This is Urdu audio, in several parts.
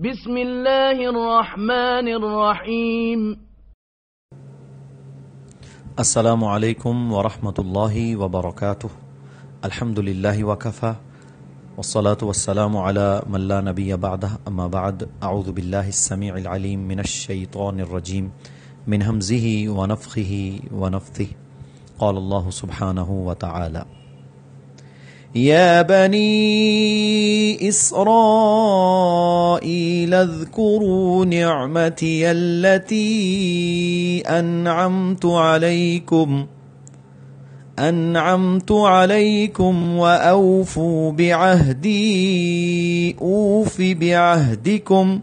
بسم الله الرحمن الرحيم السلام عليكم ورحمة الله وبركاته الحمد لله وكفى والصلاة والسلام على من لا نبي بعده أما بعد أعوذ بالله السميع العليم من الشيطان الرجيم من همزه ونفخه ونفثه قال الله سبحانه وتعالى يا بني إسرائيل اذكروا نعمتي التي أنعمت عليكم أنعمت عليكم وأوفوا بعهدي أوف بعهدكم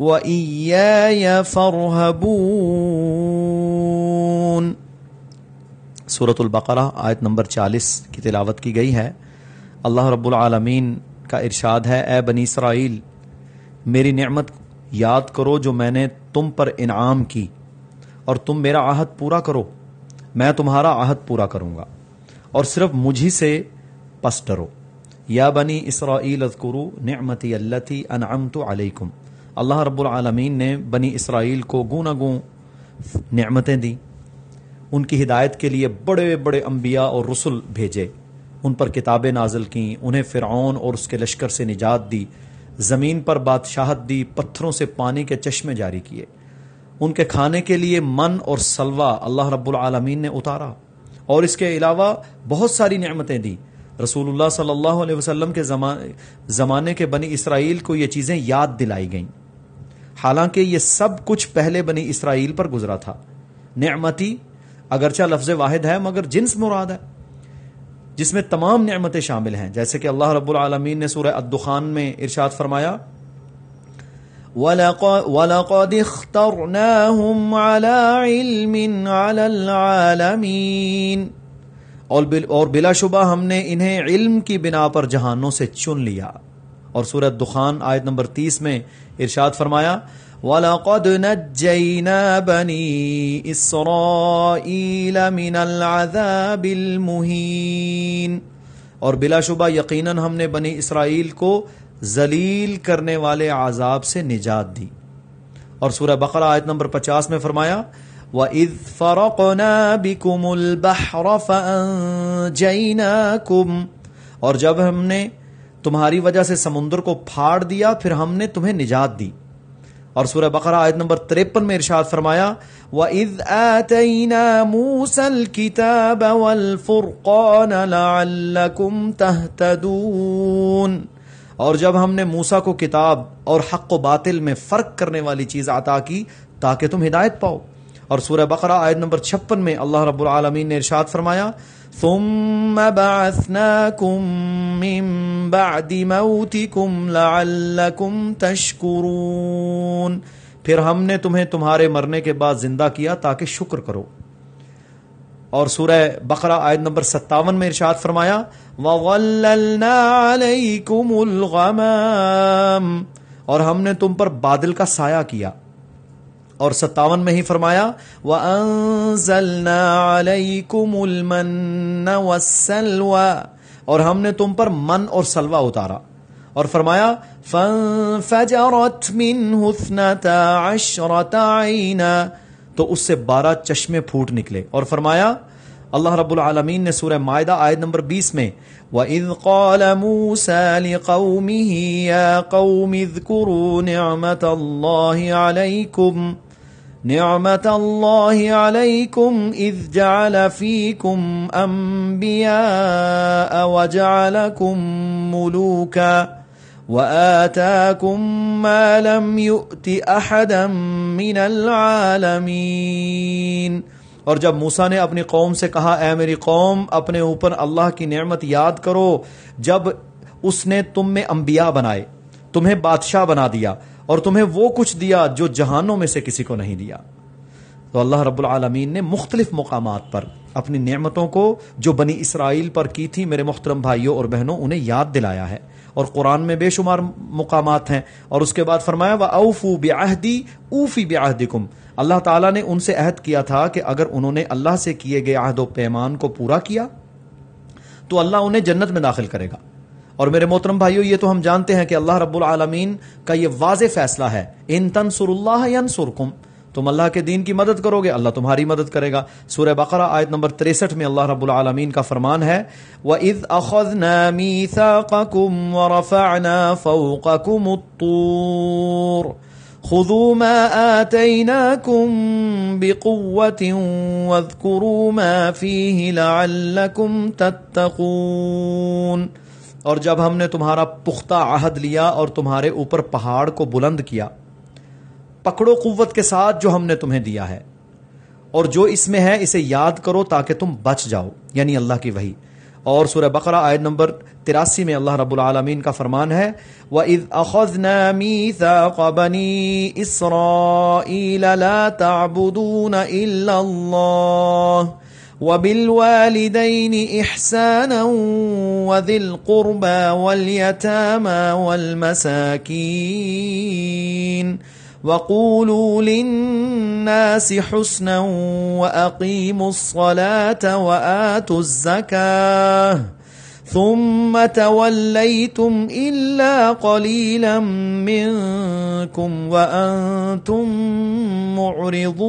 وإياي فارهبون صورت البقرہ، آیت نمبر چالیس کی تلاوت کی گئی ہے۔ اللہ رب العالمین کا ارشاد ہے، اے بنی اسرائیل، میری نعمت یاد کرو جو میں نے تم پر انعام کی، اور تم میرا عہد پورا کرو، میں تمہارا عہد پورا کروں گا، اور صرف مجھی سے پس ڈرو۔ یا بنی اسرائیل اذکرو نعمتی اللتی انعمت علیکم۔ اللہ رب العالمین نے بنی اسرائیل کو گونا گوں نعمتیں دیں۔ ان کی ہدایت کے لیے بڑے بڑے انبیاء اور رسل بھیجے۔ ان پر کتابیں نازل کیں، انہیں فرعون اور اس کے لشکر سے نجات دی، زمین پر بادشاہت دی، پتھروں سے پانی کے چشمے جاری کیے۔ ان کے کھانے کے لیے من اور سلوا اللہ رب العالمین نے اتارا۔ اور اس کے علاوہ بہت ساری نعمتیں دی رسول اللہ صلی اللہ علیہ وسلم کے زمانے کے بنی اسرائیل کو یہ چیزیں یاد دلائی گئیں۔ حالانکہ یہ سب کچھ پہلے بنی اسرائیل پر گزرا تھا۔ نعمتی اگرچہ لفظ واحد ہے، مگر جنس مراد ہے، جس میں تمام نعمتیں شامل ہیں۔ جیسے کہ اللہ رب العالمین نے سورہ الدخان میں ارشاد فرمایا وَلَقَدِ اخْتَرْنَاهُمْ عَلَى عِلْمٍ عَلَى الْعَالَمِينَ۔ اور بلا شبہ ہم نے انہیں علم کی بنا پر جہانوں سے چن لیا۔ اور سورہ دخان آیت نمبر تیس میں ارشاد فرمایا وَلَقَدْ نَجَّيْنَا بَنِي إِسْرَائِيلَ مِنَ الْعَذَابِ الْمُهِينَ۔ اور بلا شبہ یقیناً ہم نے بنی اسرائیل کو ذلیل کرنے والے عذاب سے نجات دی۔ اور سورہ بقرہ آیت نمبر پچاس میں فرمایا، وَإِذْ فَرَقْنَا بِكُمُ الْبَحْرَ فَأَنْجَيْنَاكُمْ۔ اور جب ہم نے تمہاری وجہ سے سمندر کو پھاڑ دیا، پھر ہم نے تمہیں نجات دی۔ اور سورہ بقرہ آیت نمبر تریپن میں ارشاد فرمایا، وَإِذْ آتَيْنَا مُوسَى الْكِتَابَ وَالْفُرْقَانَ لَعَلَّكُمْ تَهْتَدُونَ۔ اور جب ہم نے موسا کو کتاب اور حق و باطل میں فرق کرنے والی چیز عطا کی، تاکہ تم ہدایت پاؤ۔ اور سورہ بقرہ آیت نمبر چھپن میں اللہ رب العالمین نے ارشاد فرمایا، ثم بعثناكم من بعد موتكم لعلكم تشكرون۔ پھر ہم نے تمہیں تمہارے مرنے کے بعد زندہ کیا تاکہ شکر کرو۔ اور سورہ بقرہ آیت نمبر ستاون میں ارشاد فرمایا عَلَيْكُمُ الْغَمَامِ۔ اور ہم نے تم پر بادل کا سایہ کیا۔ اور ستاون میں ہی فرمایا، وَأَنزَلْنَا عَلَيْكُمُ الْمَنَّ وَالسَّلْوَى۔ اور ہم نے تم پر من اور سلوہ اتارا۔ اور فرمایا، فَانْفَجَرَتْ مِنْهُ اثْنَتَا عَشْرَةَ عَيْنًا تو اس سے بارہ چشمے پھوٹ نکلے۔ اور فرمایا، اللہ رب العالمین نے سورہ معدہ آیت نمبر بیس میں، وَإِذْ قَالَ مُوسَى لِقَوْمِهِ يَا قَوْمِ اذْكُرُوا نِعْمَةَ اللَّهِ عَلَيْكُمْ، نعمت اللہ علیکم اذ جعل فیکم انبیاء وجعلکم ملوکا وآتاكم ما لم يؤت احدا من العالمین اور جب موسا نے اپنی قوم سے کہا، اے میری قوم، اپنے اوپر اللہ کی نعمت یاد کرو، جب اس نے تم میں انبیاء بنائے، تمہیں بادشاہ بنا دیا اور تمہیں وہ کچھ دیا جو جہانوں میں سے کسی کو نہیں دیا۔ تو اللہ رب العالمین نے مختلف مقامات پر اپنی نعمتوں کو جو بنی اسرائیل پر کی تھی میرے محترم بھائیوں اور بہنوں، انہیں یاد دلایا ہے۔ اور قرآن میں بے شمار مقامات ہیں۔ اور اس کے بعد فرمایا وہ اوفو بیاہدی اوفی بیاہدی اللہ تعالیٰ نے ان سے عہد کیا تھا کہ اگر انہوں نے اللہ سے کیے گئے عہد و پیمان کو پورا کیا، تو اللہ انہیں جنت میں داخل کرے گا۔ اور میرے محترم بھائیو یہ تو ہم جانتے ہیں کہ اللہ رب العالمین کا یہ واضح فیصلہ ہے۔ ان تنسر اللہ ینصرکم تم اللہ کے دین کی مدد کرو گے، اللہ تمہاری مدد کرے گا۔ سورہ بقرہ آیت نمبر 63 میں اللہ رب العالمین کا فرمان ہے، وَإِذْ أَخَذْنَا مِيثَاقَكُمْ وَرَفَعْنَا فَوْقَكُمُ الطُّورِ۔ خذوا ما آتيناكم بقوة واذكروا ما فيه لعلكم تتقون۔ اور جب ہم نے تمہارا پختہ عہد لیا اور تمہارے اوپر پہاڑ کو بلند کیا پکڑو قوت کے ساتھ جو ہم نے تمہیں دیا ہے۔ اور جو اس میں ہے، اسے یاد کرو تاکہ تم بچ جاؤ۔ یعنی اللہ کی وہی اور سورہ بقرہ آیت نمبر تراسی میں اللہ رب العالمین کا فرمان ہے، وَإِذْ أَخَذْنَا مِيثَاقَ بَنِي إِسْرَائِيلَ لَا تَعْبُدُونَ إِلَّا اللَّهِ وَبِالْوَالِدَيْنِ إِحْسَانًا وَذِي الْقُرْبَى وَالْيَتَامَى وَالْمَسَاكِينَ۔ وَقُولُوا لِلنَّاسِ حُسْنًا وَأَقِيمُوا الصَّلَاةَ وَآتُوا الزَّكَاةَ ثُمَّ تَوَلَّيْتُمْ إِلَّا قَلِيلًا مِّنكُمْ وَأَنتُم مُّعْرِضُونَ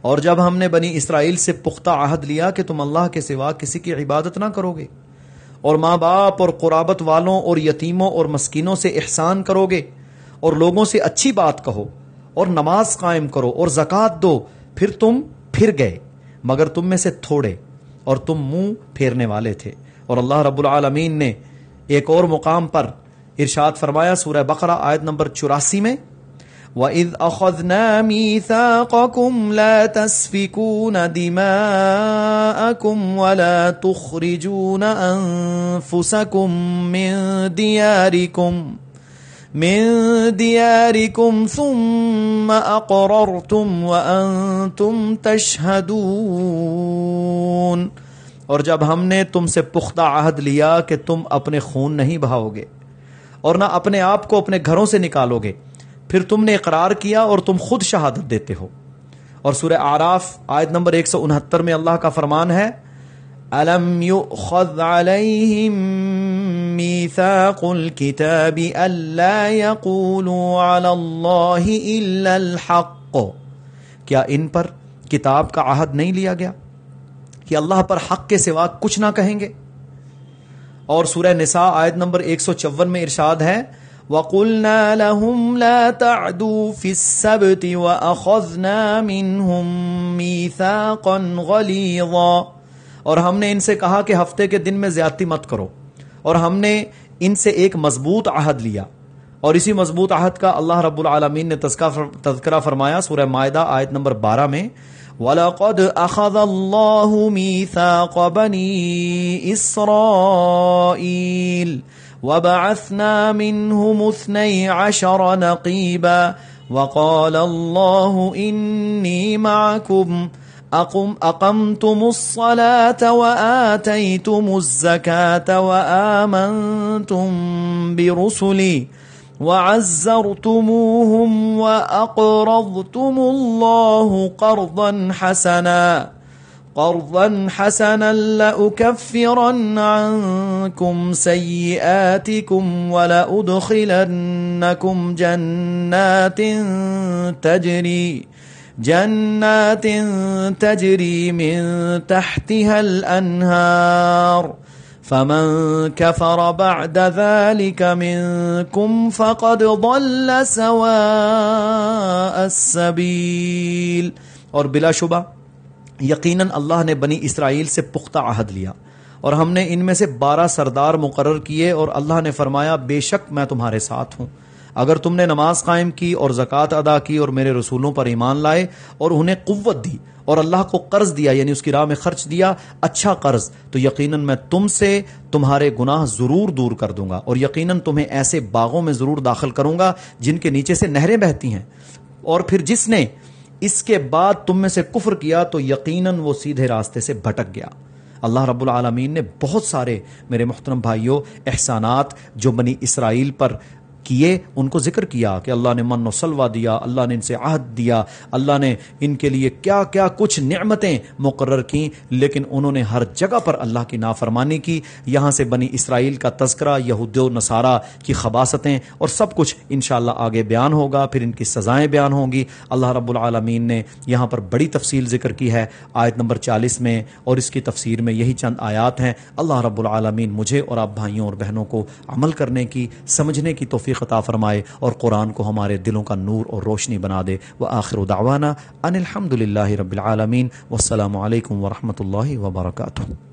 اور جب ہم نے بنی اسرائیل سے پختہ عہد لیا کہ تم اللہ کے سوا کسی کی عبادت نہ کرو گے اور ماں باپ اور قرابت والوں اور یتیموں اور مسکینوں سے احسان کرو گے اور لوگوں سے اچھی بات کہو اور نماز قائم کرو اور زکوٰۃ دو، پھر تم پھر گئے، مگر تم میں سے تھوڑے اور تم منہ پھیرنے والے تھے۔ اور اللہ رب العالمین نے ایک اور مقام پر ارشاد فرمایا، سورہ بقرہ آیت نمبر چوراسی میں وَإِذْ أَخَذْنَا مِيثَاقَكُمْ لَا تَسْفِكُونَ دِمَاءَكُمْ وَلَا تُخْرِجُونَ أَنفُسَكُمْ مِنْ دِيَارِكُمْ من دياركم ثم أقررتم وأنتم تشهدون اور جب ہم نے تم سے پختہ عہد لیا کہ تم اپنے خون نہیں بہاؤ گے اور نہ اپنے آپ کو اپنے گھروں سے نکالو گے پھر تم نے اقرار کیا اور تم خود شہادت دیتے ہو۔ اور سورہ آراف آیت نمبر ایک سو انہتر میں اللہ کا فرمان ہے، أَلَمْ يُؤْخَذْ عَلَيْهِمْ مِيثَاقُ الْكِتَابِ أَلَّا يَقُولُوا عَلَى اللَّهِ إِلَّا الْحَقِّ۔ کیا ان پر کتاب کا عہد نہیں لیا گیا؟ کہ اللہ پر حق کے سوا کچھ نہ کہیں گے؟ اور سورہ نساء آیت نمبر 154 میں ارشاد ہے وَقُلْنَا لَهُمْ لَا تَعْدُوا فِي السَّبْتِ وَأَخَذْنَا مِنْهُمْ مِيثَاقًا غَلِيظًا اور ہم نے ان سے کہا کہ ہفتے کے دن میں زیادتی مت کرو اور ہم نے ان سے ایک مضبوط عہد لیا اور اسی مضبوط عہد کا اللہ رب العالمین نے تذکرہ فرمایا سورہ معدہ آیت نمبر بارہ میں، وَلَقَدْ أَخَذَ اللَّهُ مِيثَاقَ بَنِي إِسْرَائِيلَ وبعثنا منهم اثني عشر نقيبا وقال الله إني معكم أقم أقمتم الصلاة وآتيتم الزكاة وآمنتم برسلي وعزرتموهم وأقرضتم الله قرضا حسناً قرضا حسنا لأكفرن عنكم سيئاتكم ولأدخلنكم جنات تجري جنات تجري من تحتها الأنهار فمن كفر بعد ذلك منكم فقد ضل سواء السبيل اور بلا شبہ یقیناً اللہ نے بنی اسرائیل سے پختہ عہد لیا اور ہم نے ان میں سے بارہ سردار مقرر کیے اور اللہ نے فرمایا، بے شک میں تمہارے ساتھ ہوں۔ اگر تم نے نماز قائم کی اور زکوٰۃ ادا کی اور میرے رسولوں پر ایمان لائے اور انہیں قوت دی اور اللہ کو قرض دیا یعنی اس کی راہ میں خرچ دیا اچھا قرض، تو یقیناً میں تم سے تمہارے گناہ ضرور دور کر دوں گا اور یقیناً تمہیں ایسے باغوں میں ضرور داخل کروں گا جن کے نیچے سے نہریں بہتی ہیں۔ اور پھر جس نے اس کے بعد تم میں سے کفر کیا تو یقیناً وہ سیدھے راستے سے بھٹک گیا۔ اللہ رب العالمین نے بہت سارے میرے محترم بھائیوں، احسانات جو بنی اسرائیل پر کیے، ان کو ذکر کیا کہ اللہ نے من و سلوا دیا، اللہ نے ان سے عہد دیا، اللہ نے ان کے لیے کیا کیا کچھ نعمتیں مقرر کی لیکن انہوں نے ہر جگہ پر اللہ کی نافرمانی کی۔ یہاں سے بنی اسرائیل کا تذکرہ یہود و نصارہ کی خباستیں اور سب کچھ انشاءاللہ آگے بیان ہوگا، پھر ان کی سزائیں بیان ہوں گی۔ اللہ رب العالمین نے یہاں پر بڑی تفصیل ذکر کی ہے آیت نمبر چالیس میں، اور اس کی تفسیر میں یہی چند آیات ہیں۔ اللہ رب العالمین مجھے اور آپ بھائیوں اور بہنوں کو عمل کرنے کی، سمجھنے کی توفیق عطا فرمائے اور قرآن کو ہمارے دلوں کا نور اور روشنی بنا دے۔ وہ آخر دعوانا ان الحمد للہ رب العالمین۔ والسلام علیکم ورحمۃ اللہ وبرکاتہ۔